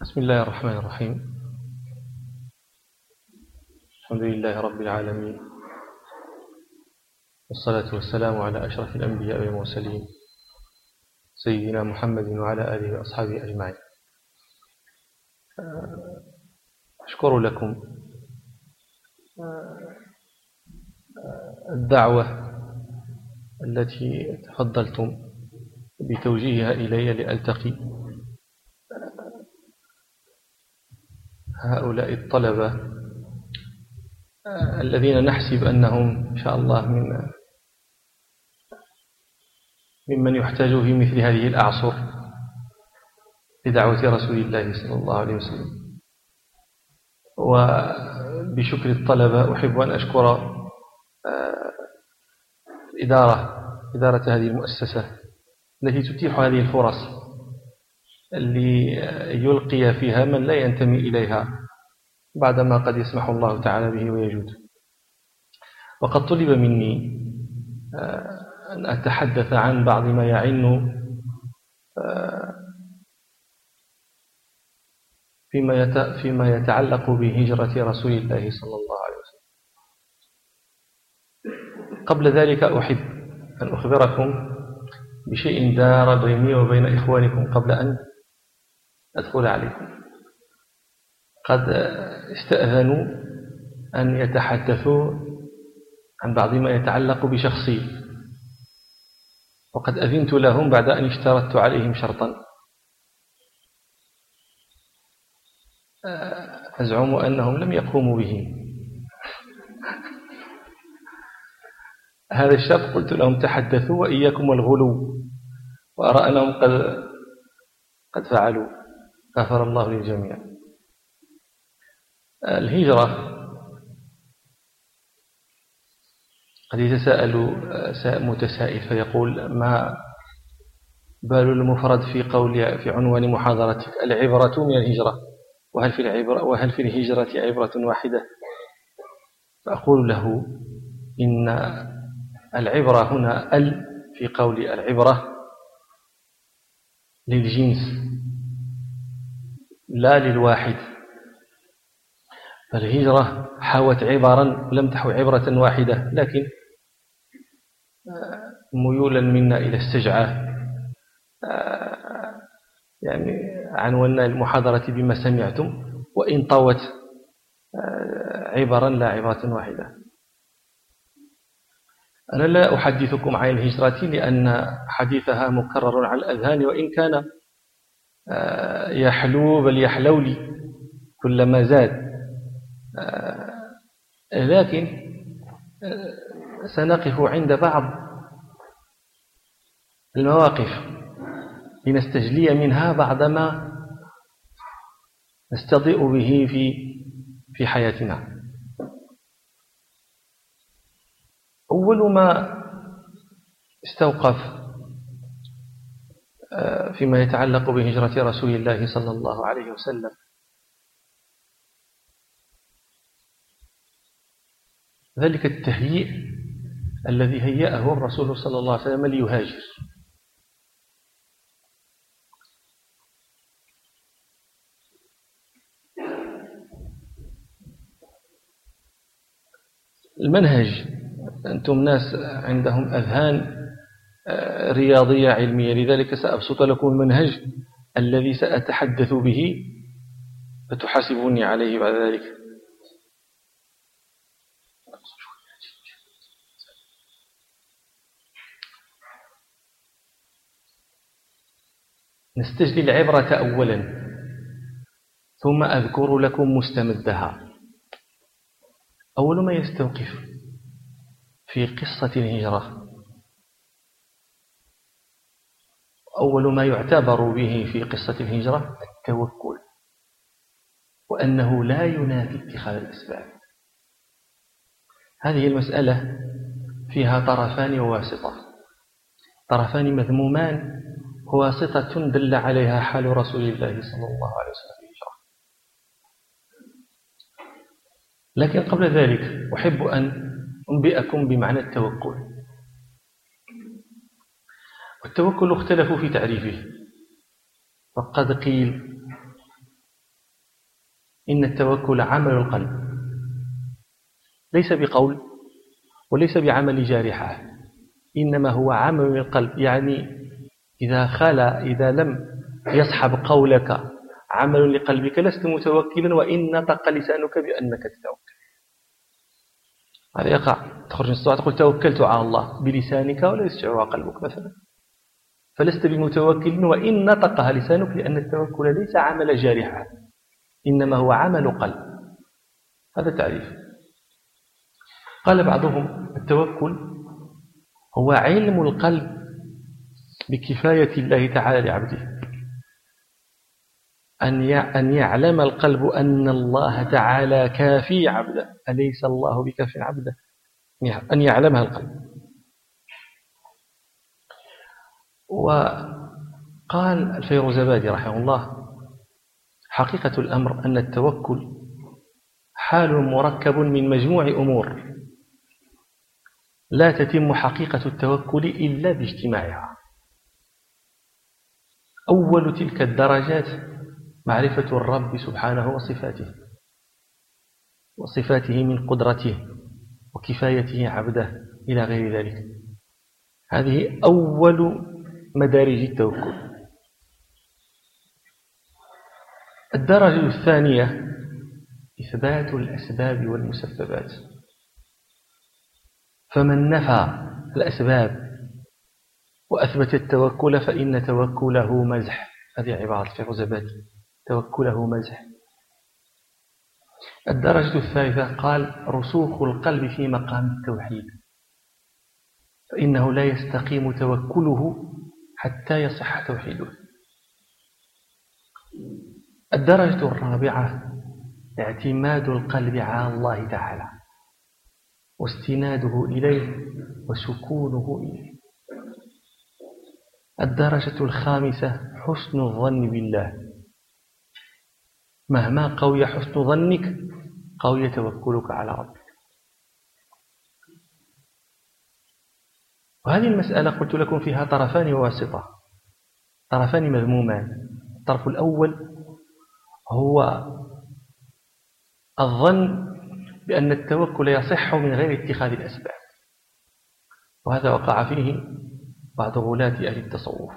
بسم الله الرحمن الرحيم. الحمد لله رب العالمين. والصلاة والسلام على أشرف الأنبياء والمرسلين سيدنا محمد وعلى آله وأصحابه أجمعين. أشكر لكم الدعوة التي تفضلتم بتوجيهها إلي لألتقي هؤلاء الطلبة الذين نحسب أنهم إن شاء الله من ممن يحتاج في مثل هذه الأعصر لدعوة رسول الله صلى الله عليه وسلم. وبشكر الطلبة أحب أن أشكر آه، الإدارة إدارة هذه المؤسسة التي تتيح هذه الفرص. ليلقي فيها من لا ينتمي إليها بعدما قد يسمح الله تعالى به ويجود. وقد طلب مني آه، أن أتحدث عن بعض ما يعن آه، فيما فيما يتعلق بهجرة رسول الله صلى الله عليه وسلم. قبل ذلك أحب أن أخبركم بشيء دار بيني وبين إخوانكم قبل أن أدخل عليكم. قد استأذنوا أن يتحدثوا عن بعض ما يتعلق بشخصي وقد أذنت لهم بعد أن اشترطت عليهم شرطا. أزعم أنهم لم يقوموا به. هذا الشرط قلت لهم تحدثوا وإياكم الغلو وأرى أنهم قد قد فعلوا. غفر الله للجميع الهجرة قد يتساءل متسائل فيقول ما بال المفرد في قول في عنوان محاضرتك؟ العبرة من الهجرة. وهل في العبرة وهل في الهجرة عبرة واحدة؟ فأقول له إن العبرة هنا ال في قول العبرة للجنس. لا للواحد. فالهجرة حوت عبرا لم تحو عبرة واحدة لكن ميولا منا إلى السجعة يعني عنونا المحاضرة بما سمعتم وإن طوت عبرا لا عبرة واحدة. أنا لا أحدثكم عن الهجرة لأن حديثها مكرر على الأذهان وإن كان يحلو بل يحلو لي كلما زاد. لكن سنقف عند بعض المواقف لنستجلي منها بعض ما نستضيء به في في حياتنا. أول ما استوقف آه، فيما يتعلق بهجرة رسول الله صلى الله عليه وسلم. ذلك التهيئ الذي هيأه الرسول صلى الله عليه وسلم ليهاجر. المنهج أنتم ناس عندهم أذهان آه، رياضية علمية. لذلك سأبسط لكم المنهج الذي سأتحدث به فتحاسبوني عليه بعد ذلك. نستجلي العبرة أولا ثم أذكر لكم مستمدها. أول ما يستوقف في قصة الهجرة أول ما يعتبر به في قصة الهجرة التوكل وأنه لا ينافي اتخاذ الأسباب. هذه المسألة فيها طرفان وواسطة. طرفان مذمومان وواسطة دل عليها حال رسول الله صلى الله عليه وسلم لكن قبل ذلك أحب أن أنبئكم بمعنى التوكل. والتوكل اختلفوا في تعريفه. فقد قيل إن التوكل عمل القلب. ليس بقول وليس بعمل جارحة إنما هو عمل القلب يعني إذا خلا إذا لم يصحب قولك عمل لقلبك لست متوكلا وإن نطق لسانك بأنك تتوكل. هذا يقع. تخرج من الصلاة تقول توكلت على الله بلسانك ولا يستشعرها قلبك مثلا. فلست بمتوكل وإن نطقها لسانك لأن التوكل ليس عمل جارحة إنما هو عمل قلب. هذا تعريف. قال بعضهم التوكل هو علم القلب بكفاية الله تعالى لعبده. أن يعلم القلب أن الله تعالى كافي عبده. أليس الله بكاف عبده؟ أن يعلمها القلب. وقال الفيروزبادي رحمه الله حقيقة الأمر أن التوكل حال مركب من مجموع أمور لا تتم حقيقة التوكل إلا باجتماعها. أول تلك الدرجات معرفة الرب سبحانه وصفاته وصفاته من قدرته وكفايته عبده إلى غير ذلك. هذه أول مدارج التوكل. الدرجة الثانية إثبات الأسباب والمسببات. فمن نفى الأسباب وأثبت التوكل فإن توكله مزح. هذه عبارة في غزبات توكله مزح. الدرجة الثالثة قال رسوخ القلب في مقام التوحيد. فإنه لا يستقيم توكله حتى يصح توحيده. الدرجة الرابعة اعتماد القلب على الله تعالى واستناده إليه وسكونه إليه. الدرجة الخامسة حسن الظن بالله. مهما قوي حسن ظنك قوي توكلك على ربك. وهذه المسألة قلت لكم فيها طرفان واسطة طرفان مذمومان. الطرف الأول هو الظن بأن التوكل يصح من غير اتخاذ الأسباب. وهذا وقع فيه بعض غلاة أهل التصوف.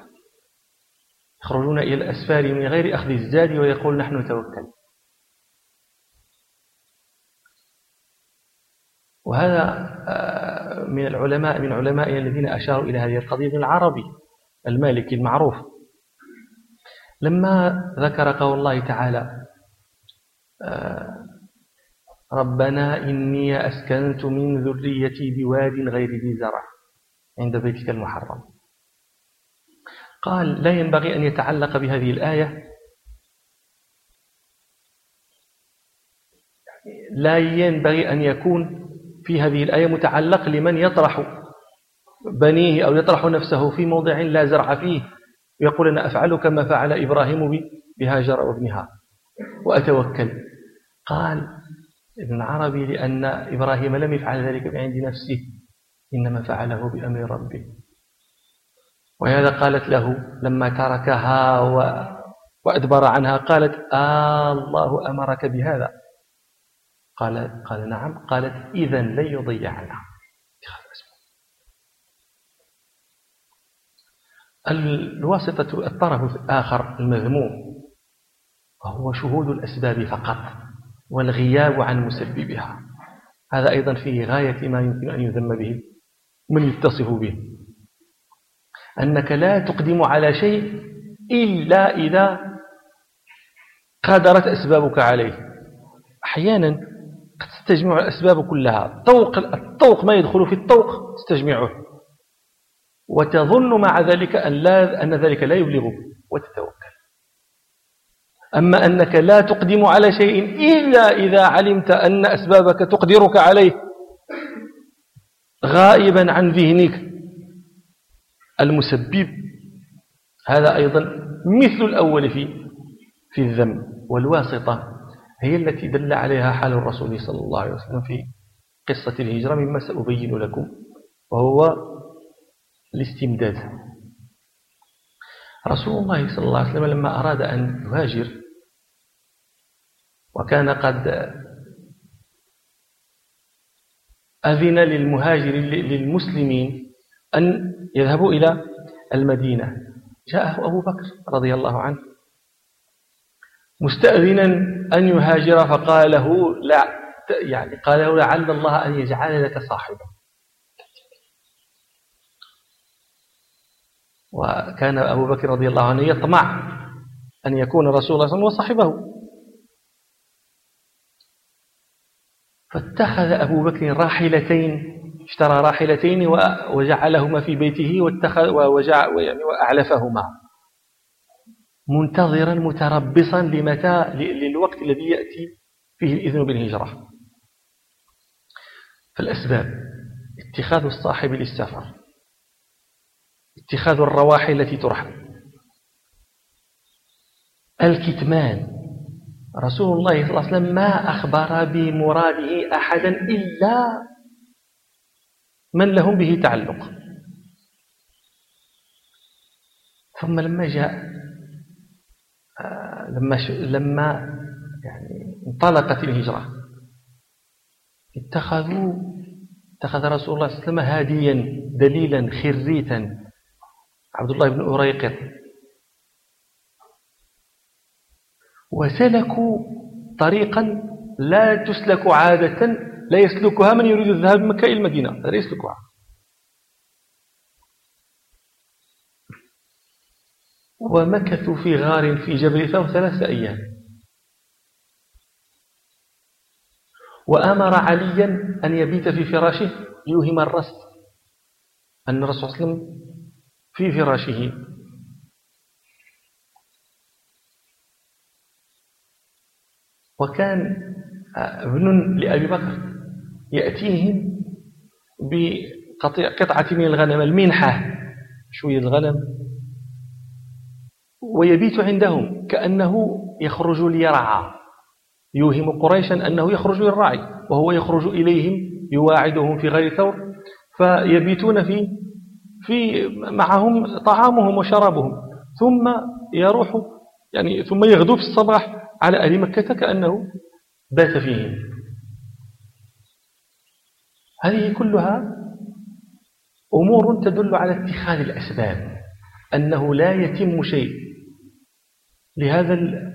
يخرجون إلى الأسفار من غير أخذ الزاد ويقول نحن نتوكل وهذا آه، من العلماء من علمائنا الذين أشاروا إلى هذه القضية العربي المالكي المعروف. لما ذكر قول الله تعالى آه، ربنا إني أسكنت من ذريتي بواد غير ذي زرع عند بيتك المحرم. قال لا ينبغي أن يتعلق بهذه الآية. لا ينبغي أن يكون في هذه الآية متعلق لمن يطرح بنيه أو يطرح نفسه في موضع لا زرع فيه. يقول أنا أفعل كما فعل إبراهيم بهاجر وابنها. وأتوكل. قال ابن عربي لأن إبراهيم لم يفعل ذلك بعند نفسه إنما فعله بأمر ربه. وهذا قالت له لما تركها وأدبر عنها قالت آه الله أمرك بهذا. قال قال نعم. قالت إذا لن يضيع عنها الواسطة الطرف الآخر المذموم وهو شهود الأسباب فقط والغياب عن مسببها. هذا أيضا فيه غاية ما يمكن أن يذم به من يتصف به. أنك لا تقدم على شيء إلا إذا قدرت أسبابك عليه. أحيانا تستجمع الأسباب كلها. الطوق, الطوق ما يدخل في الطوق تستجمعه. وتظن مع ذلك أن, لا أن ذلك لا يبلغك وتتوكل. أما أنك لا تقدم على شيء إلا إذا علمت أن أسبابك تقدرك عليه غائبا عن ذهنك. المسبب. هذا أيضا مثل الأول في في الذم والواسطة. هي التي دل عليها حال الرسول صلى الله عليه وسلم في قصة الهجرة مما سأبين لكم وهو الاستمداد. رسول الله صلى الله عليه وسلم لما أراد أن يهاجر وكان قد أذن للمهاجر للمسلمين أن يذهبوا إلى المدينة. جاءه أبو بكر رضي الله عنه مستأذنا أن يهاجر فقال له لا يعني قال له لعل الله أن يجعل لك صاحبا. وكان أبو بكر رضي الله عنه يطمع أن يكون رسول الله صلى الله عليه وسلم وصحبه فاتخذ أبو بكر راحلتين اشترى راحلتين وجعلهما في بيته واتخذ وأعلفهما. منتظرا متربصا لمتى للوقت الذي يأتي فيه الإذن بالهجرة. فالأسباب اتخاذ الصاحب للسفر. اتخاذ الرواحل التي ترحل الكتمان رسول الله صلى الله عليه وسلم ما أخبر بمراده أحدا إلا من لهم به تعلق. ثم لما جاء لما لما يعني انطلقت الهجرة. اتخذوا اتخذ رسول الله صلى الله عليه وسلم هاديا دليلا خريتا. عبد الله بن أريقط وسلكوا طريقا لا تسلك عادة لا يسلكها من يريد الذهاب من مكة إلى المدينة. لا يسلكها. ومكثوا في غار في جبل ثور ثلاثة أيام. وأمر عليا أن يبيت في فراشه ليوهم الرسل أن الرسول صلى الله عليه وسلم في فراشه. وكان ابن لأبي بكر يأتيهم بقطعة من الغنم المنحة شوية الغنم. ويبيت عندهم كأنه يخرج ليرعى. يوهم قريشا أنه يخرج للرعي وهو يخرج إليهم يواعدهم في غير ثور. فيبيتون في في معهم طعامهم وشرابهم. ثم يروح يعني ثم يغدو في الصباح على أهل مكة كأنه بات فيهم. هذه كلها أمور تدل على اتخاذ الأسباب أنه لا يتم شيء. لهذا ال...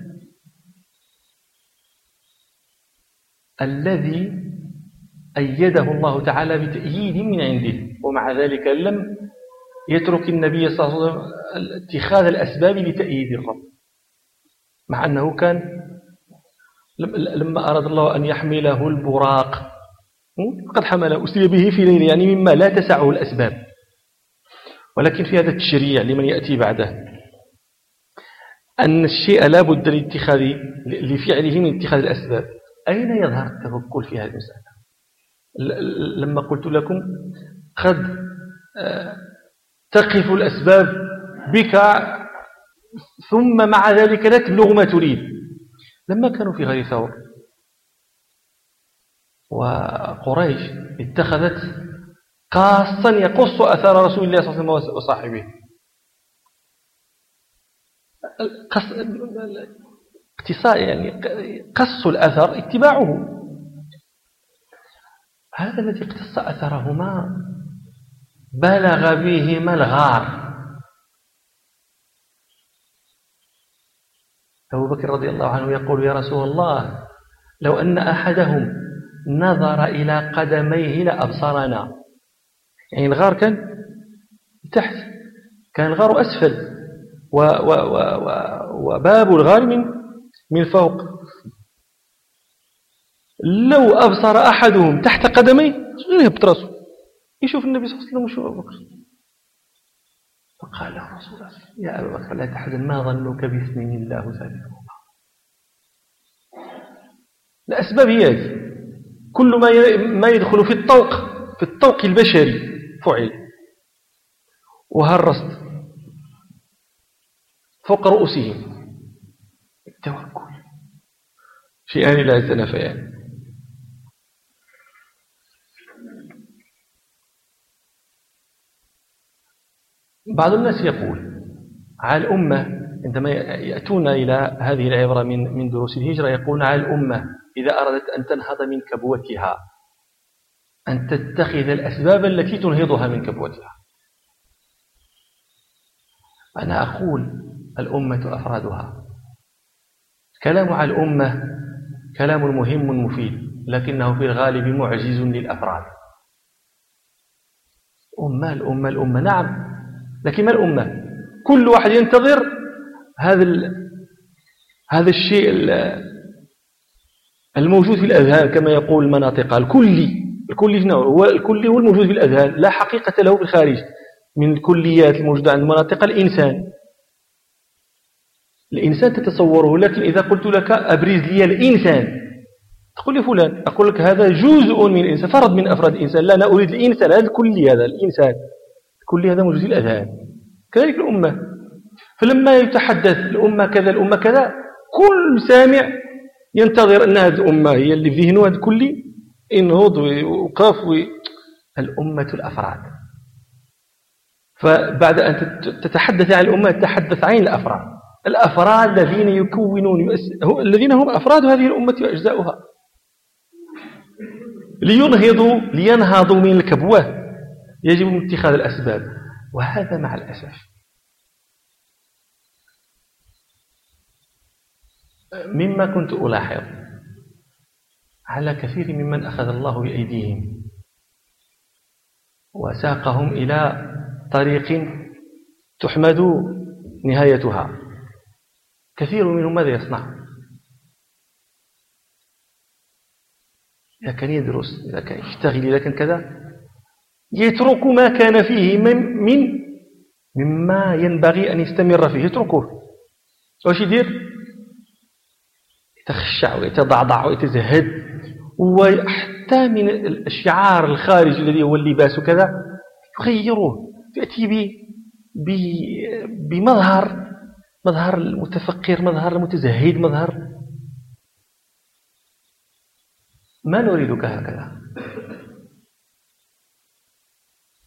الذي أيده الله تعالى بتأييد من عنده. ومع ذلك لم يترك النبي صلى الله عليه وسلم اتخاذ الأسباب لتأييد الرب. مع أنه كان لما أراد الله أن يحمله البراق قد حمل أسري به في ليل يعني مما لا تسعه الأسباب. ولكن في هذا التشريع لمن يأتي بعده أن الشيء لا بد لاتخاذ لفعله من اتخاذ الأسباب. أين يظهر التفكر في هذه المسألة؟ لما قلت لكم قد آه، تقف الأسباب بك ثم مع ذلك لا تبلغ ما تريد. لما كانوا في غير ثور وقريش اتخذت قاصا يقص أثار رسول الله صلى الله عليه وسلم وصاحبه اقتصاء يعني قص الأثر اتباعه. هذا الذي اقتص أثرهما بلغ بهما الغار. أبو بكر رضي الله عنه يقول يا رسول الله لو أن أحدهم نظر إلى قدميه لأبصرنا. يعني الغار كان تحت كان الغار أسفل. وباب الغار من فوق. لو أبصر أحدهم تحت قدميه يهبط راسه يشوف النبي صلى الله عليه وسلم وشوف أبو بكر. فقال له رسول الله يا أبا بكر لا تحزن ما ظنك باثنين الله. ثالثهما الأسباب هي هذه. كل ما ما يدخل في الطوق في الطوق البشري فعل. وهرست. فوق رؤوسهم. التوكل. شيئان لا يتنافيان. بعض الناس يقول على الأمة عندما يأتون إلى هذه العبرة من من دروس الهجرة يقولون على الأمة إذا أرادت أن تنهض من كبوتها أن تتخذ الأسباب التي تنهضها من كبوتها. أنا أقول الأمة أفرادها. كلام على الأمة كلام مهم مفيد لكنه في الغالب معجز للأفراد. أمة الأمة الأمة. نعم. لكن ما الأمة؟ كل واحد ينتظر هذا هذا الشيء الموجود في الأذهان كما يقول المناطق. الكلي الكلي هو الكلي هو الموجود في الأذهان لا حقيقة له في الخارج. من الكليات الموجودة عند مناطق الإنسان. الإنسان تتصوره. لكن إذا قلت لك أبرز لي الإنسان تقول لي فلان أقول لك هذا جزء من الإنسان فرد من أفراد الإنسان. لا أنا أريد الإنسان هذا الكلي هذا الإنسان. الكلي هذا موجود في الأذهان. كذلك الأمة. فلما يتحدث الأمة كذا الأمة كذا كل سامع ينتظر أن هذه الأمة هي اللي في ذهنه هذا الكلي انهض وقف الأمة الأفراد. فبعد أن تتحدث عن الأمة تتحدث عن الأفراد. الأفراد الذين يكونون الذين هم أفراد هذه الأمة وأجزاؤها. لينهضوا لينهضوا من الكبوة. يجب اتخاذ الأسباب. وهذا مع الأسف. مما كنت ألاحظ على كثير ممن أخذ الله بأيديهم وساقهم إلى طريق تحمد نهايتها. كثير منهم ماذا يصنع؟ إذا كان يدرس إذا كان يشتغل إذا كان كذا. يترك ما كان فيه من, من مما ينبغي أن يستمر فيه. يتركه. واش يدير؟ يتخشع ويتضعضع ويتزهد. وحتى من الشعار الخارجي الذي هو اللباس وكذا يغيروه تأتي بمظهر مظهر المتفكر مظهر المتزهد مظهر. ما نريدك هكذا؟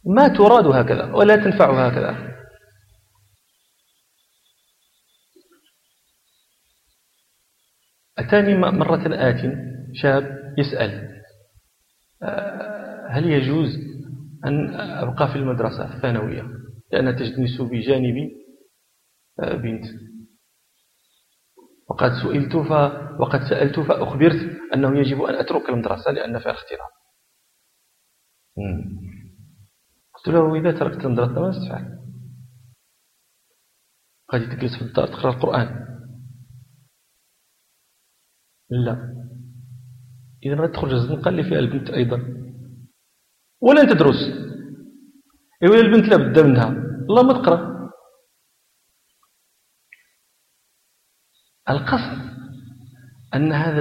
ما تراد هكذا ولا تنفع هكذا. أتاني مرة آت شاب يسأل آه، هل يجوز أن أبقى في المدرسة الثانوية؟ لأن تجنس بجانبي. بنت. وقد سئلت ف... وقد سألت فأخبرت أنه يجب أن أترك المدرسة لأن فيها اختلاط قلت له إذا تركت المدرسة ماذا ستفعل غادي تجلس في الدار تقرأ القرآن. لا. إذا غادي تخرج الزنقة اللي فيها البنت أيضا. ولا تدرس. إيوا البنت لا بد منها. الله ما تقرأ القصد أن هذا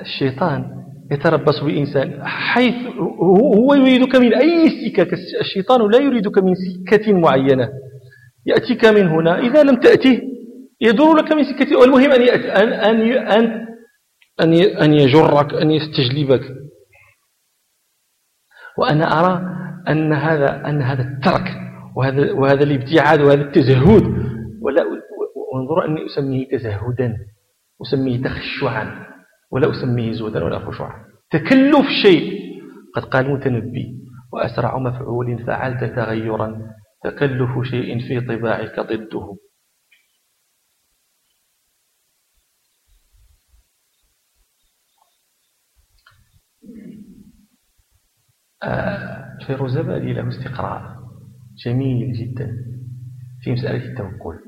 الشيطان يتربص بإنسان حيث هو يريدك من أي سكة. الشيطان لا يريدك من سكة معينة. يأتيك من هنا. إذا لم تأته يدور لك من سكة والمهم أن أن أن أن أن يجرك أن يستجلبك. وأنا أرى أن هذا أن هذا الترك وهذا وهذا الابتعاد وهذا التزهد ولا وانظروا أني أسميه تزهدا أسميه تخشعا ولا أسميه زهدا ولا خشوعا. تكلف شيء. قد قال المتنبي وأسرع مفعول فعلت تغيرا. تكلف شيء في طباعك ضده. آه فيروزبادي له استقراء جميل جدا. في مسألة التوكل.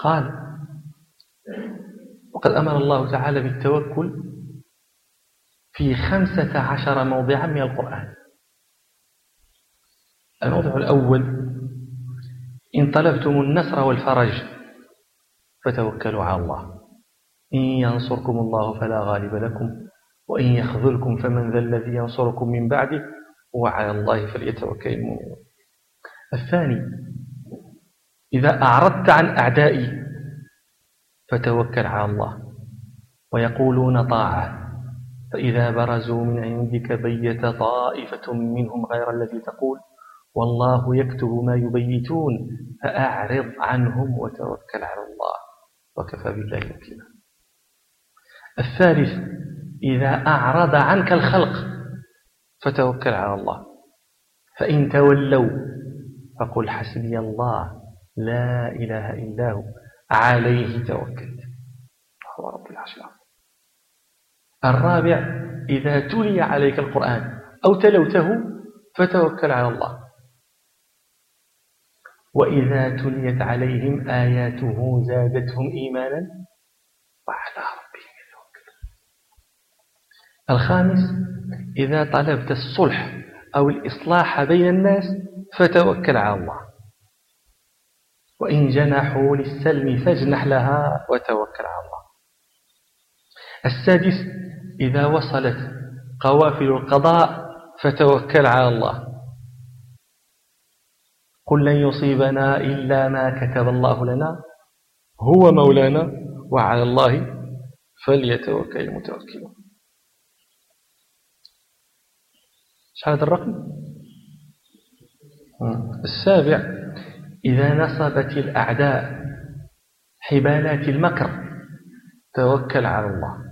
قال وقد أمر الله تعالى بالتوكل في خمسة عشر موضعا من القرآن. الموضع الأول إن طلبتم النصر والفرج فتوكلوا على الله. إن ينصركم الله فلا غالب لكم وإن يخذلكم فمن ذا الذي ينصركم من بعده وعلى الله فليتوكل المؤمنون. الثاني إذا أعرضت عن أعدائي فتوكل على الله ويقولون طاعة فإذا برزوا من عندك بيت طائفة منهم غير الذي تقول والله يكتب ما يبيتون فأعرض عنهم وتوكل على الله وكفى بالله وكيلا. الثالث إذا أعرض عنك الخلق فتوكل على الله فإن تولوا فقل حسبي الله لا إله إلا هو. عليه توكلت. هو رب العرش العظيم الرابع إذا تلي عليك القرآن أو تلوته فتوكل على الله. وإذا تليت عليهم آياته زادتهم إيمانا وعلى ربهم يتوكلون. الخامس إذا طلبت الصلح أو الإصلاح بين الناس فتوكل على الله. وإن جنحوا للسلم فاجنح لها وتوكل على الله. السادس إذا وصلت قوافل القضاء فتوكل على الله. قل لن يصيبنا إلا ما كتب الله لنا هو مولانا وعلى الله فليتوكل المتوكلون. إيش هذا الرقم السابع إذا نصبت الأعداء حبالات المكر توكل على الله.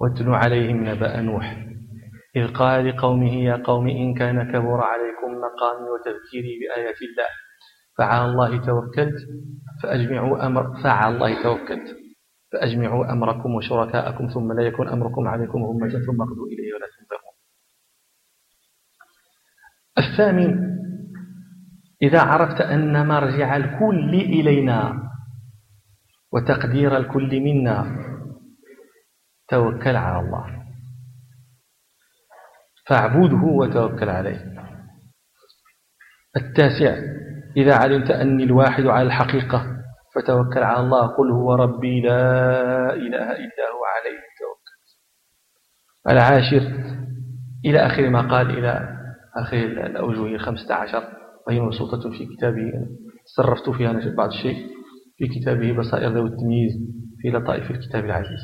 واتل عليهم نبأ نوح إذ قال لقومه يا قوم إن كان كبر عليكم مقامي وتذكيري بآيات الله فعلى الله توكلت فأجمعوا أمر فعلى الله توكلت فأجمعوا أمركم وشركاءكم ثم لا يكون أمركم عليكم همة ثم اقضوا إليه ولا تنظرون الثامن إذا عرفت أن مرجع الكل إلينا وتقدير الكل منا توكل على الله. فاعبده وتوكل عليه. التاسع إذا علمت أني الواحد على الحقيقة فتوكل على الله. قل هو ربي لا إله إلا هو عليه توكل العاشر إلى آخر ما قال إلى آخر الأوجه الخمسة عشر. وهي مبسوطة في كتابه. صرفت فيها بعض الشيء في كتابه بصائر ذوي التمييز في لطائف الكتاب العزيز.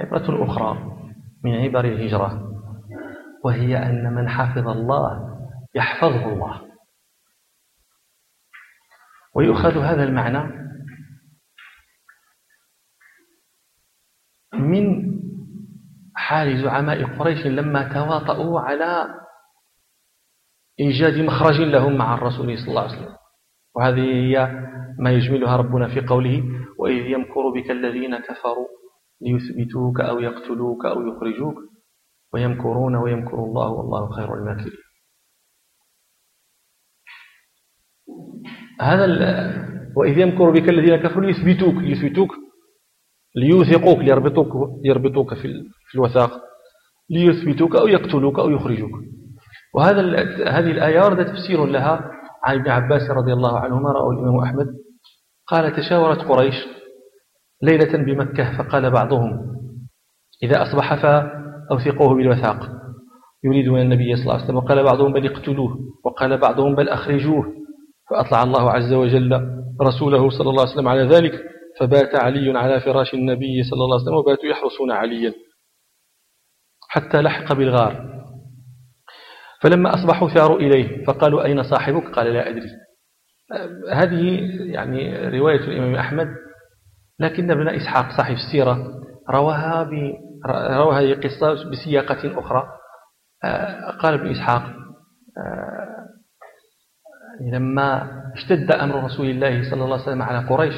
عبرة أخرى من عبر الهجرة وهي أن من حفظ الله يحفظه الله. ويؤخذ هذا المعنى من حال زعماء قريش لما تواطؤوا على إيجاد مخرج لهم مع الرسول صلى الله عليه وسلم. وهذه هي ما يجملها ربنا في قوله وإذ يمكر بك الذين كفروا ليثبتوك أو يقتلوك أو يخرجوك ويمكرون ويمكر الله والله خير الماكرين. هذا وإذ يمكر بك الذين كفروا ليثبتوك ليثبتوك ليوثقوك ليربطوك يربطوك في الوثاق ليثبتوك أو يقتلوك أو يخرجوك. وهذا هذه الآية ورد تفسير لها عن ابن عباس رضي الله عنهما رأوا الإمام أحمد. قال تشاورت قريش ليلة بمكة فقال بعضهم إذا أصبح فأوثقوه بالوثاق يريدون النبي صلى الله عليه وسلم. وقال بعضهم بل اقتلوه. وقال بعضهم بل أخرجوه. فأطلع الله عز وجل رسوله صلى الله عليه وسلم على ذلك فبات علي على فراش النبي صلى الله عليه وسلم وباتوا يحرسون عليا. حتى لحق بالغار. فلما أصبحوا ثاروا إليه فقالوا أين صاحبك؟ قال لا أدري. هذه يعني رواية الإمام أحمد لكن ابن إسحاق صاحب السيرة رواها. روى هذه القصة بسياقة أخرى. قال ابن إسحاق لما اشتد أمر رسول الله صلى الله عليه وسلم على قريش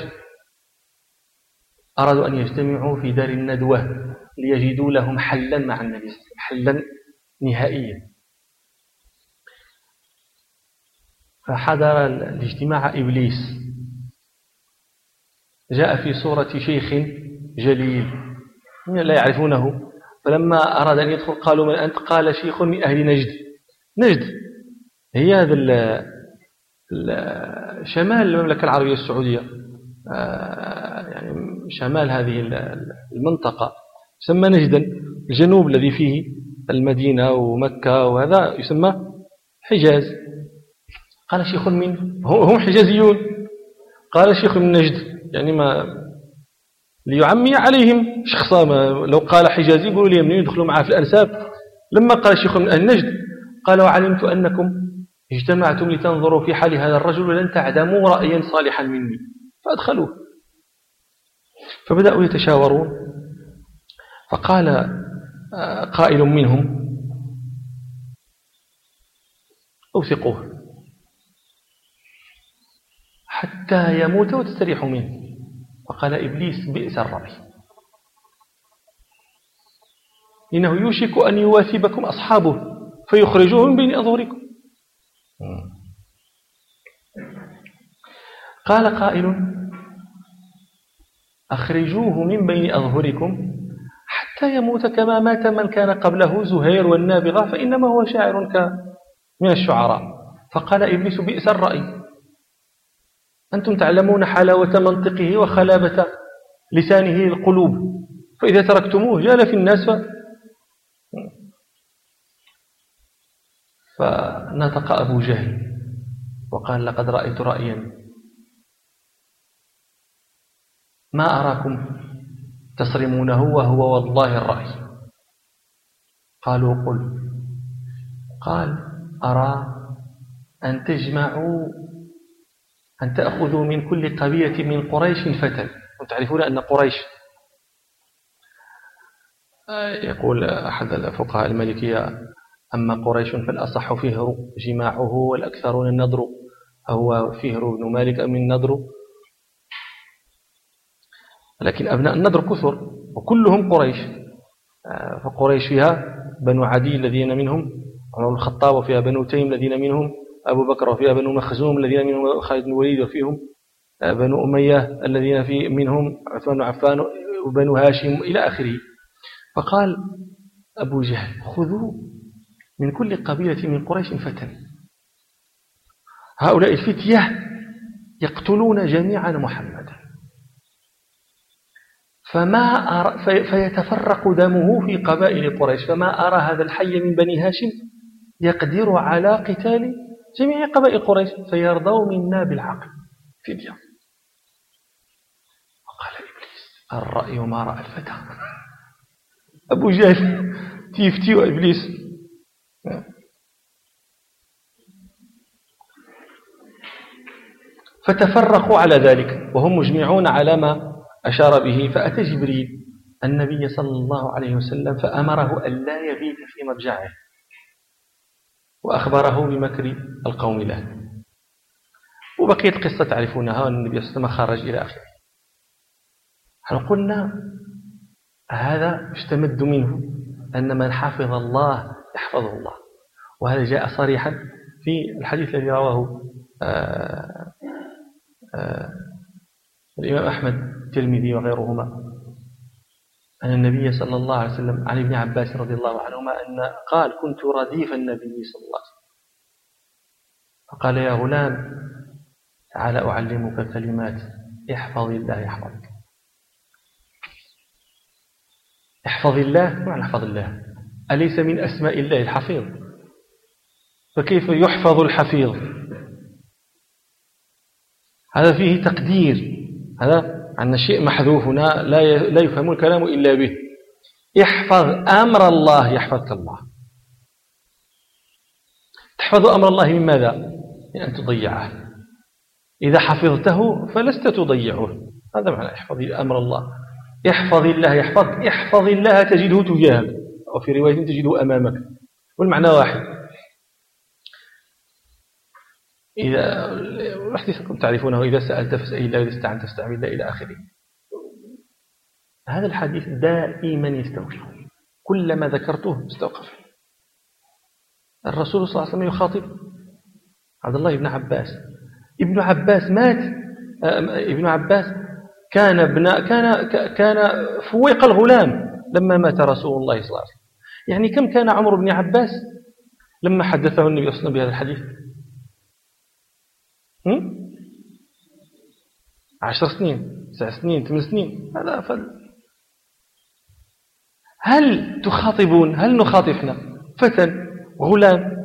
أرادوا أن يجتمعوا في دار الندوة ليجدوا لهم حلا مع النبي حلا نهائيا. فحضر الاجتماع إبليس. جاء في صورة شيخ جليل. لا يعرفونه. فلما أراد أن يدخل قالوا من أنت؟ قال شيخ من أهل نجد. نجد. هي هذا شمال المملكة العربية السعودية. آه، يعني شمال هذه المنطقة. يسمى نجدا. الجنوب الذي فيه المدينة ومكة وهذا يسمى حجاز. قال شيخ من هم حجازيون. قال شيخ من نجد. يعني ما ليعمي عليهم شخصا لو قال حجازي يقولوا لي من يدخلوا معه في الأنساب لما قال شيخ من أهل نجد قال وعلمت أنكم اجتمعتم لتنظروا في حال هذا الرجل ولن تعدموا رأيا صالحا مني. فأدخلوه. فبدأوا يتشاورون. فقال آه، قائل منهم أوثقوه. حتى يموت وتستريحوا منه. فقال إبليس بئس الرأي إنه يوشك أن يواثبكم أصحابه فيخرجوه من بين أظهركم. قال قائل أخرجوه من بين أظهركم حتى يموت كما مات من كان قبله زهير والنابغة فإنما هو شاعر من الشعراء. فقال إبليس بئس الرأي. أنتم تعلمون حلاوة منطقه وخلابة لسانه القلوب. فإذا تركتموه جال في الناس. فنطق أبو جهل وقال لقد رأيت رأيا. ما أراكم تصرمونه وهو والله الرأي؟ قالوا قل. قال أرى أن تجمعوا أن تأخذوا من كل قبيلة من قريش فتى وتعرفون أن قريش؟ يقول أحد الفقهاء المالكية أما قريش فالأصح فهر جماعة والأكثرون النضر. هو فهر بن مالك من النضر؟ لكن أبناء النضر كثر وكلهم قريش. فقريش فيها بنو عدي الذين منهم عمر الخطاب وفيها بنو تيم الذين منهم أبو بكر وفيها بنو مخزوم الذين منهم خالد بن الوليد وفيهم بنو أمية الذين في منهم عثمان بن عفان وبنو هاشم إلى آخره. فقال أبو جهل خذوا من كل قبيلة من قريش فتى هؤلاء الفتية يقتلون جميعا محمدا. فما أرى فيتفرق دمه في قبائل قريش. فما أرى هذا الحي من بني هاشم يقدر على قتال جميع قبائل قريش فيرضوا منا بالعقل فدية. وقال إبليس الرأي ما رأى الفتى. أبو جهل تيفتي وإبليس فتفرقوا على ذلك وهم مجمعون على ما أشار به. فأتى جبريل النبي صلى الله عليه وسلم فأمره أن لا يبيت في مرجعه. وأخبره بمكر القوم له. وبقية القصة تعرفونها أن النبي صلى الله عليه وسلم خرج إلى آخره. هل قلنا هذا اشتمد منه أن من حفظ الله يحفظه الله؟ وهذا جاء صريحا في الحديث الذي رواه آآ آآ الإمام أحمد الترمذي وغيرهما؟ أن النبي صلى الله عليه وسلم عن ابن عباس رضي الله عنهما أن قال كنت رديف النبي صلى الله عليه وسلم. فقال يا غلام تعال أعلمك كلمات احفظ الله يحفظك. احفظ الله؟ معنى احفظ الله؟ أليس من أسماء الله الحفيظ؟ فكيف يحفظ الحفيظ؟ هذا فيه تقدير هذا عن شيء محذوف هنا لا لا يفهم الكلام إلا به. احفظ أمر الله يحفظك الله. تحفظ أمر الله من ماذا؟ من أن تضيعه. إذا حفظته فلست تضيعه. هذا معنى احفظ أمر الله. احفظ الله يحفظ احفظ الله تجده تجاهك. وفي رواية تجده أمامك. والمعنى واحد. إذا أحدثكم تعرفونه إذا سألت فاسأل الله إذا استعنت فاستعن الله إلى آخره. هذا الحديث دائما يستوقف. كلما ذكرته استوقف. الرسول صلى الله عليه وسلم يخاطب عبد الله بن عباس. ابن عباس مات. ابن عباس كان ابن كان كان فوق الغلام لما مات رسول الله صلى الله عليه وسلم. يعني كم كان عمر بن عباس لما حدثه النبي صلى الله عليه وسلم بهذا الحديث؟ عشر سنين تسع سنين ثمان سنين. هذا فل هل تخاطبون؟ هل نخاطبنا؟ فتى. غلام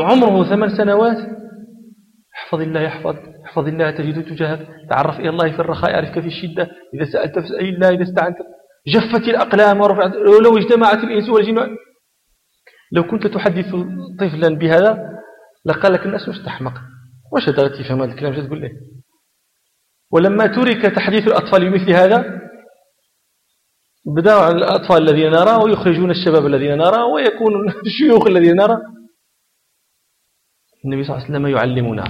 عمره ثمان سنوات. احفظ الله يحفظ احفظ الله تجد تجاهك. تعرف إلى الله في الرخاء يعرفك في الشدة. إذا سألت فاسأل الله إذا استعنت. جفت الأقلام ورفعت. لو اجتمعت الإنس والجن. لو كنت تحدث طفلا بهذا لقال لك الناس مش تحمق؟ واش هذا تفهم هذا الكلام؟ تقول له ولما ترك تحديث الأطفال بمثل هذا بدأوا الأطفال الذين نرى ويخرجون الشباب الذين نرى ويكون الشيوخ الذين نرى. النبي صلى الله عليه وسلم يعلمنا.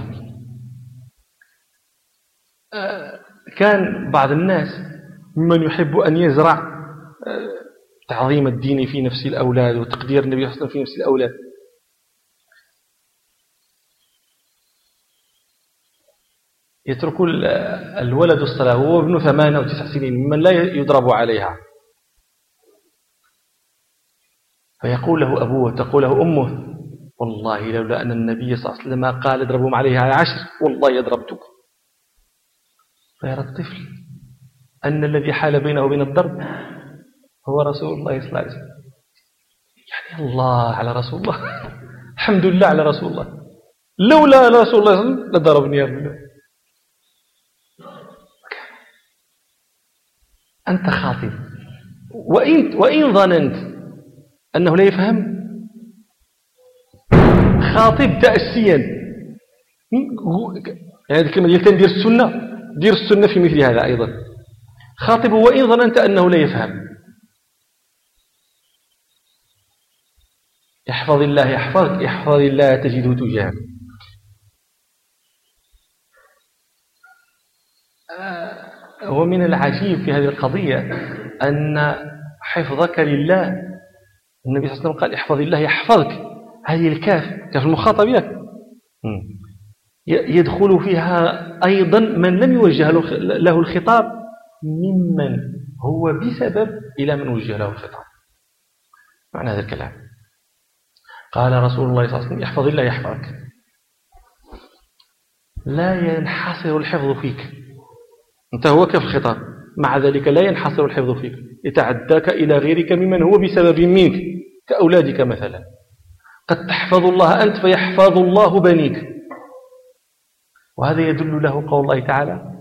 آه، كان بعض الناس ممن يحب أن يزرع آه، تعظيم الدين في نفس الأولاد وتقدير النبي صلى الله عليه وسلم في نفس الأولاد. يترك الولد الصلاة هو ابن ثمان أو تسع سنين ممن لا يضرب عليها. فيقول له أبوه تقول له أمه والله لولا أن النبي صلى الله عليه وسلم قال اضربهم عليها عشر والله يضربتك. فيرى الطفل أن الذي حال بينه وبين الضرب هو رسول الله صلى الله عليه وسلم. يعني الله على رسول الله. الحمد لله على رسول الله. لولا رسول الله صلى الله عليه وسلم لضربني يا ابن أنت خاطب. وإن, وإن ظننت أنه لا يفهم خاطب تأسيا. يعني هذه الكلمة ديال تندير السنة دير السنة في مثل هذا أيضا. خاطب وإن ظننت أنه لا يفهم. احفظ الله يحفظك احفظ الله تجده تجاهك. هو من العجيب في هذه القضية أن حفظك لله. النبي صلى الله عليه وسلم قال احفظ الله يحفظك. هذه الكاف كاف المخاطب ياك يدخل فيها أيضا من لم يوجه له الخطاب ممن هو بسبب إلى من وجه له الخطاب. معنى هذا الكلام. قال رسول الله صلى الله عليه وسلم احفظ الله يحفظك. لا ينحصر الحفظ فيك. أنت هو كيف الخطاب؟ مع ذلك لا ينحصر الحفظ فيك. يتعداك إلى غيرك ممن هو بسبب منك كأولادك مثلا. قد تحفظ الله أنت فيحفظ الله بنيك. وهذا يدل له قول الله تعالى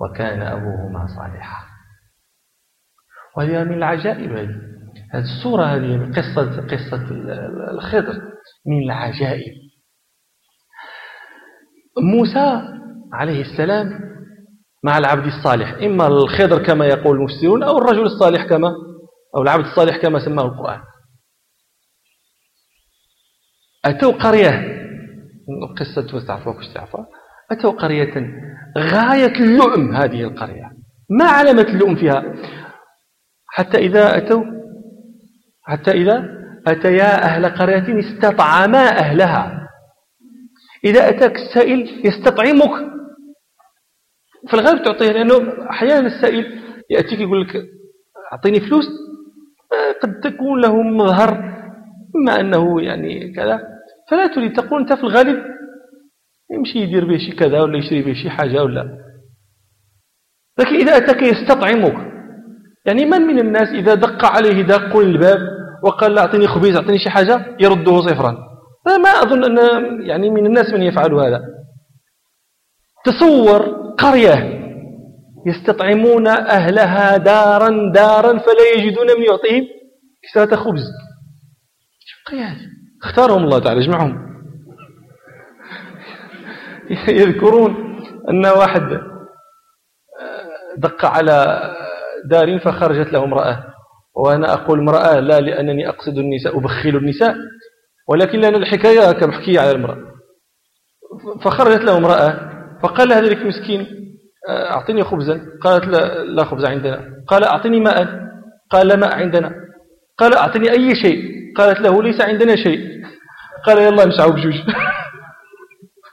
وكان أبوهما صالحا. وهذه من العجائب هذه. هذه هذه قصة قصة الخضر. من العجائب. موسى عليه السلام مع العبد الصالح إما الخضر كما يقول المفسرون أو الرجل الصالح كما أو العبد الصالح كما سماه القرآن. أتوا قرية قصة كش تعرفوا أتوا قرية غاية اللؤم هذه القرية. ما علامة اللؤم فيها؟ حتى إذا أتوا حتى إذا أتيا أهل قرية استطعما أهلها. إذا أتاك السائل يستطعمك. في الغالب تعطيه لأنه أحيانا السائل يأتيك يقول لك أعطيني فلوس قد تكون له مظهر إما أنه يعني كذا. فلا تريد تقول أنت في الغالب يمشي يدير به شي كذا ولا يشتري به شي حاجة ولا. لكن إذا أتاك يستطعمك. يعني من من الناس إذا دق عليه داق الباب وقال لا أعطيني خبيز أعطيني شي حاجة يرده صفرا. ما أظن أن يعني من الناس من يفعل هذا. تصور قرية يستطعمون أهلها دارا دارا فلا يجدون من يعطيهم كسرة خبز. اختارهم الله تعالى اجمعهم. يذكرون أن واحد دق على دار فخرجت له امرأة وأنا أقول امرأة لا لأنني أقصد النساء أبخل النساء ولكن لأن الحكاية كمحكية على المرأة. فخرجت له امرأة فقال لها ذلك مسكين آه، أعطيني خبزا. قالت لا, لا خبز عندنا. قال أعطيني ماء. قال لا ماء عندنا. قال أعطيني أي شيء. قالت له ليس عندنا شيء. قال يلا نسعوا بجوج.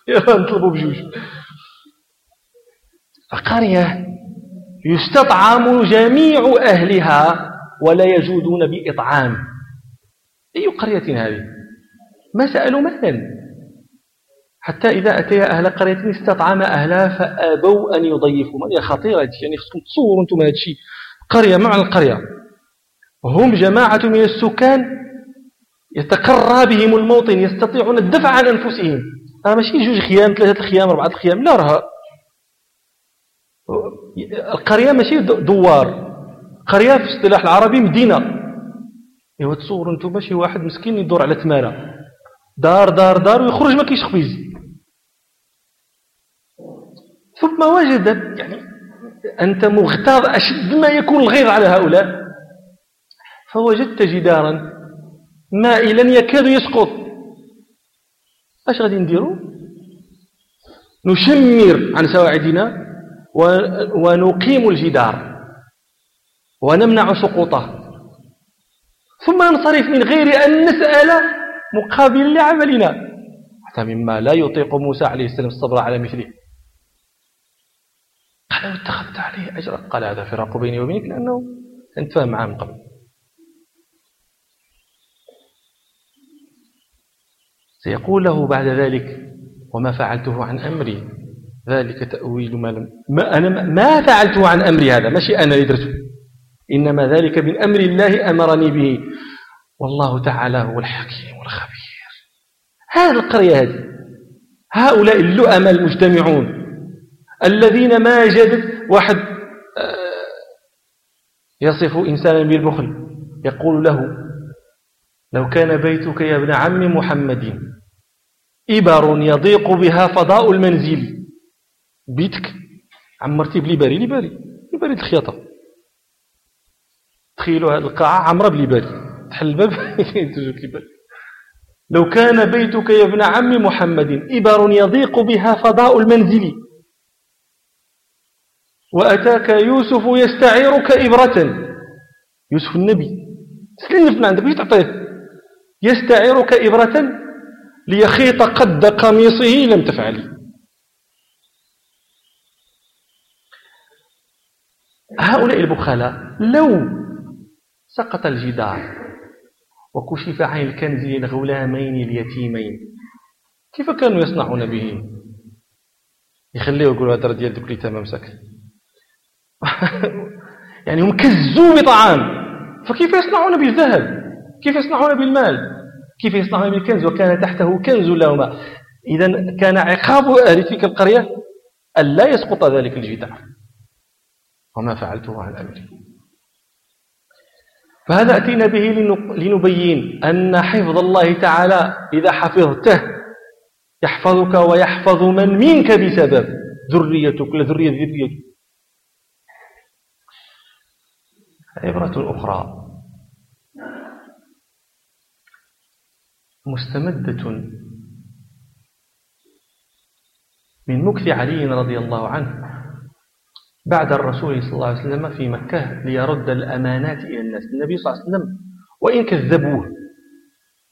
يلا نطلبوا بجوج. قرية يستطعم جميع أهلها ولا يجودون بإطعام. أي قرية هذه؟ ما سألوا مالا. حتى إذا أتيا أهل قرية استطعم أهلها فأبوا أن يضيفوا. هي خطيرة يعني خصكم تصوروا أنتم هذا الشيء قرية معنى القرية. هم جماعة من السكان يتقرى بهم الموطن يستطيعون الدفع عن أنفسهم. راه ماشي جوج خيام ثلاثة خيام أربعة خيام لا راه. القرية ماشي دوار. قرية في الاصطلاح العربي مدينة. إيوا تصوروا أنتم شي واحد مسكين يدور على تماره دار دار دار ويخرج ما كاينش خبيز. ثم وجدت يعني أنت مغتاظ أشد ما يكون الغيظ على هؤلاء. فوجدت جدارا مائلا يكاد يسقط. أش غادي نديرو؟ نشمر عن سواعدنا ونقيم الجدار ونمنع سقوطه. ثم ننصرف من غير أن نسأل مقابل لعملنا. حتى مما لا يطيق موسى عليه السلام الصبر على مثله. قال اتخذت عليه أجرا. قال هذا فراق بيني وبينك لأنه أنت فاهم معاه من قبل. سيقول له بعد ذلك وما فعلته عن أمري. ذلك تأويل ما لم ما أنا ما فعلته عن أمري هذا ماشي أنا اللي درته إنما ذلك من أمر الله أمرني به. والله تعالى هو الحكيم والخبير. هذه القرية هذه. هؤلاء اللؤم المجتمعون الذين ما جدت واحد آه، يصف إنسانا بالبخل يقول له لو كان بيتك يا ابن عم محمد إبر يضيق بها فضاء المنزل بيتك عمرتي بليباري ليباري ليباري الخياطة تخيلوا هذه القاعة عمرة بليباري تحل الباب. لو كان بيتك يا ابن عم محمد إبر يضيق بها فضاء المنزل. وأتاك يوسف يستعيرك إبرة. يوسف النبي. سلم من عندك تعطيه. يستعيرك إبرة ليخيط قد قميصه لم تفعلي هؤلاء البخلاء لو سقط الجدار وكشف عن الكنز للغلامين اليتيمين. كيف كانوا يصنعون به؟ يخليه يقولوا هذا ديال دوك اليتامى مساك يعني هم كزوا بطعام. فكيف يصنعون بالذهب؟ كيف يصنعون بالمال؟ كيف يصنعون بالكنز؟ وكان تحته كنز لهما. إذا كان عقاب أهل تلك القرية ألا يسقط ذلك الجدار. وما فعلته عن أمري. فهذا أتينا به لنبين أن حفظ الله تعالى إذا حفظته يحفظك ويحفظ من منك بسبب ذريتك لذرية ذريتك. عبرة أخرى. مستمدة من مكث علي رضي الله عنه. بعد الرسول صلى الله عليه وسلم في مكة ليرد الأمانات إلى الناس. النبي صلى الله عليه وسلم وإن كذبوه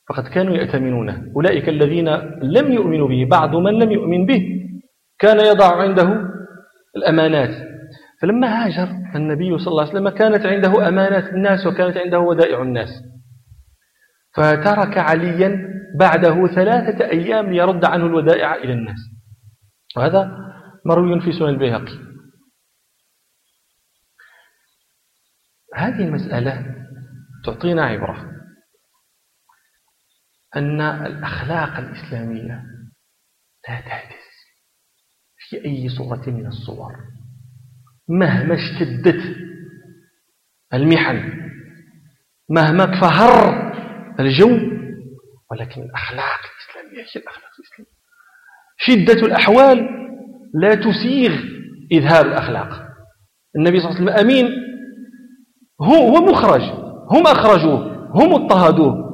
فقد كانوا يأتمنونه. أولئك الذين لم يؤمنوا به بعض من لم يؤمن به كان يضع عنده الأمانات. فلما هاجر النبي صلى الله عليه وسلم كانت عنده أمانات الناس وكانت عنده ودائع الناس. فترك عليا بعده ثلاثة أيام ليرد عنه الودائع إلى الناس. وهذا مروي في سنن البيهقي. هذه المسألة تعطينا عبرة أن الأخلاق الإسلامية لا تحدث في أي صورة من الصور مهما اشتدت المحن مهما كفهر الجو ولكن الأخلاق الإسلامية هي الأخلاق الإسلامية. شدة الأحوال لا تسيغ إذهاب الأخلاق. النبي صلى الله عليه وسلم أمين هو مخرج. هم أخرجوه. هم اضطهدوه.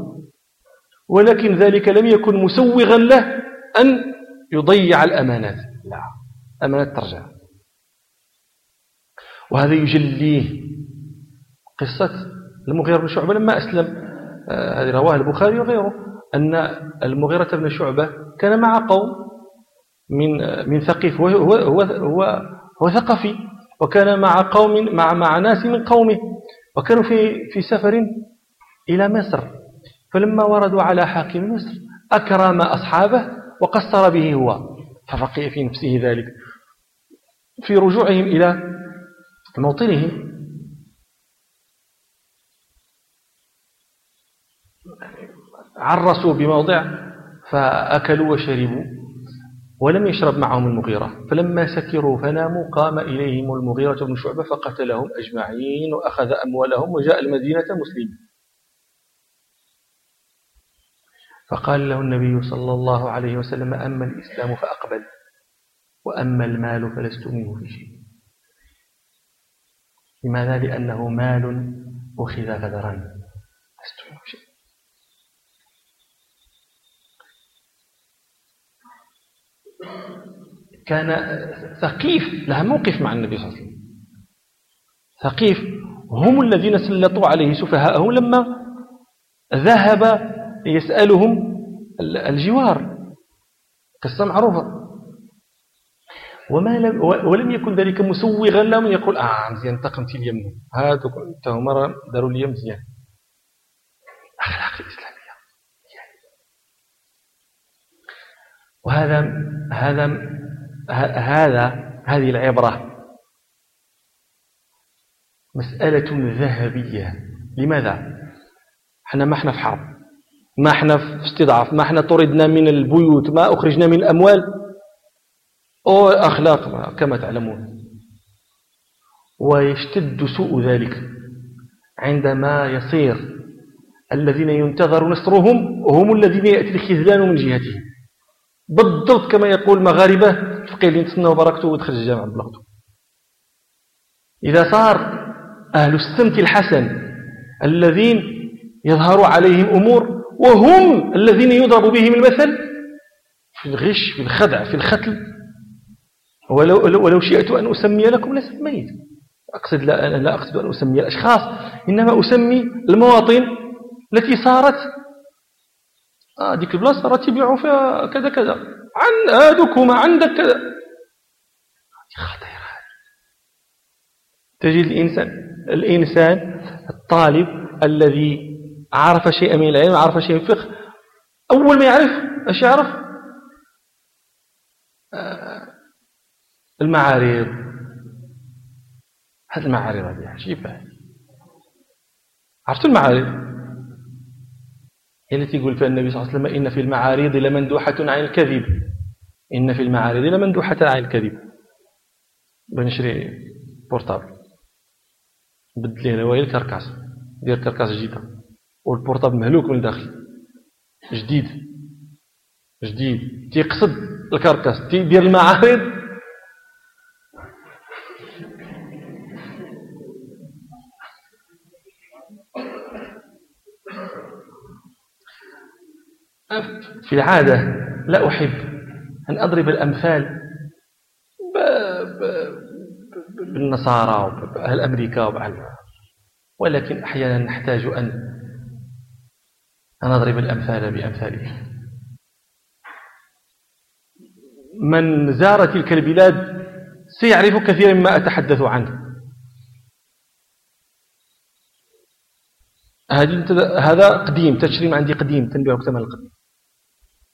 ولكن ذلك لم يكن مسوغا له أن يضيع الأمانات. لا. أمانات ترجع. وهذا يجليه قصة المغيرة بن شعبة لما أسلم. آه، هذه رواه البخاري وغيره. أن المغيرة بن شعبة كان مع قوم من آه، من ثقيف. هو هو هو, هو ثقفي. وكان مع قوم مع مع ناس من قومه وكانوا في في سفر إلى مصر. فلما وردوا على حاكم مصر أكرم أصحابه وقصر به هو فبقي في نفسه ذلك. في رجوعهم إلى موطنهم عرسوا بموضع فأكلوا وشربوا. ولم يشرب معهم المغيرة. فلما سكروا فناموا قام إليهم المغيرة بن شعبة فقتلهم أجمعين وأخذ أموالهم وجاء المدينة مسلما. فقال له النبي صلى الله عليه وسلم أما الإسلام فأقبل وأما المال فلست منه في شيء. لماذا؟ لأنه مال أخذ غدرا لست منه شيء. كان ثقيف لها موقف مع النبي صلى الله عليه وسلم. ثقيف. هم الذين سلطوا عليه سفهاءهم لما ذهب يسألهم الجوار قصة معروفة وما لم ولم يكن ذلك مسوغا لهم يقول آه مزيان انتقمتي اليم. هذوك انت هما داروا لي مزيان. وهذا هذا هذا هذه العبرة مسألة ذهبية. لماذا؟ إحنا ما إحنا في حرب ما إحنا في استضعاف ما إحنا طردنا من البيوت ما أخرجنا من الأموال. أو أخلاق كما تعلمون. ويشتد سوء ذلك عندما يصير الذين ينتظر نصرهم هم الذين يأتي الخذلان من جهتهم بالضبط كما يقول المغاربة فقيل نتسنى بركته ودخل الجامع بلغته إذا صار أهل السمت الحسن الذين يظهر عليهم أمور وهم الذين يضرب بهم المثل في الغش في الخدع في الختل. ولو, ولو شئت أن أسمي لكم لسميت أقصد لا, لا أقصد أن أسمي الأشخاص إنما أسمي المواطن التي صارت آه ديك البلاصة راه تبيعوا فيها كذا كذا. عن هذوك هما عندك كذا. خطيرة تجد الإنسان الإنسان الطالب الذي عرف شيئا من العلم عرف شيئا من الفقه أول ما يعرف إيش يعرف؟ آه المعارض. هذه المعارض هذه عجيبة عرفتوا المعاريض؟ هي التي يقول فيها النبي صلى الله عليه وسلم إن في المعاريض لمندوحة عن الكذب. إن في المعاريض لمندوحة عن الكذب. بنشري portable بدل لي هو ال carcasse. دير carcasse جديدة. وال portable مهلوك من الداخل. جديد. جديد. تيقصد ال carcasse. تيدير المعاريض في العادة لا أحب أن أضرب الأمثال بالنصارى وبأهل أمريكا وبأهل ولكن أحيانا نحتاج أن أن نضرب الأمثال بأمثالهم من زار تلك البلاد سيعرف كثيرا مما أتحدث عنه. هذا قديم تنشريه من عندي قديم تنبيعه بثمن القديم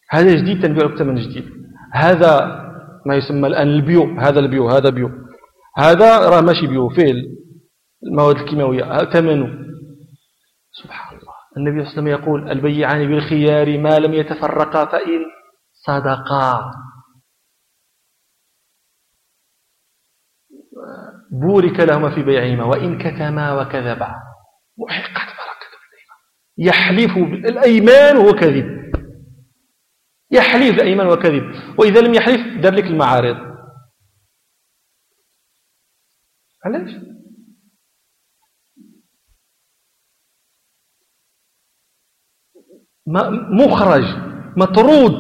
هذا جديد تنبيعه بثمن جديد. هذا ما يسمى الآن ال bio هذا ال bio هذا bio. هذا راه ماشي bio فيه المواد الكيماوية ثمنه. سبحان الله. النبي صلى الله عليه وسلم يقول البيعان بالخيار ما لم يتفرقا فإن صدقا. بورك لهما في بيعهما وإن كتما وكذبا. محقت بركة يحلف الأيمان وهو كذب. يحلف أيمن وكذب. وإذا لم يحلف دار لك المعارض. علاش؟ مخرج مطرود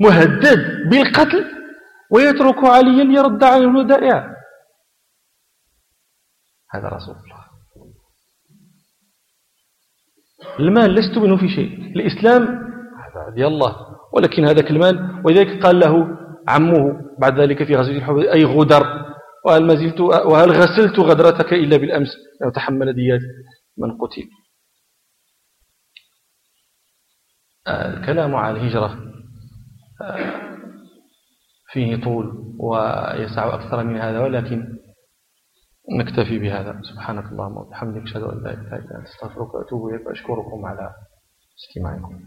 مهدد بالقتل ويترك عليا ليرد عنه الودائع هذا رسول الله. المال لست منه في شيء. الإسلام هذا ديال الله. ولكن هذاك المال ولذلك قال له عمه بعد ذلك في غزوة الحب أي غدر وهل, ما زلت وهل غسلت غدرتك إلا بالأمس؟ أو تحمل ديات من قتل. الكلام عن الهجرة فيه طول ويسع أكثر من هذا ولكن نكتفي بهذا. سبحانك اللهم وبحمدك أشهد أن لا إله إلا أنت أستغفرك وأتوب إليك وأشكركم على استماعكم.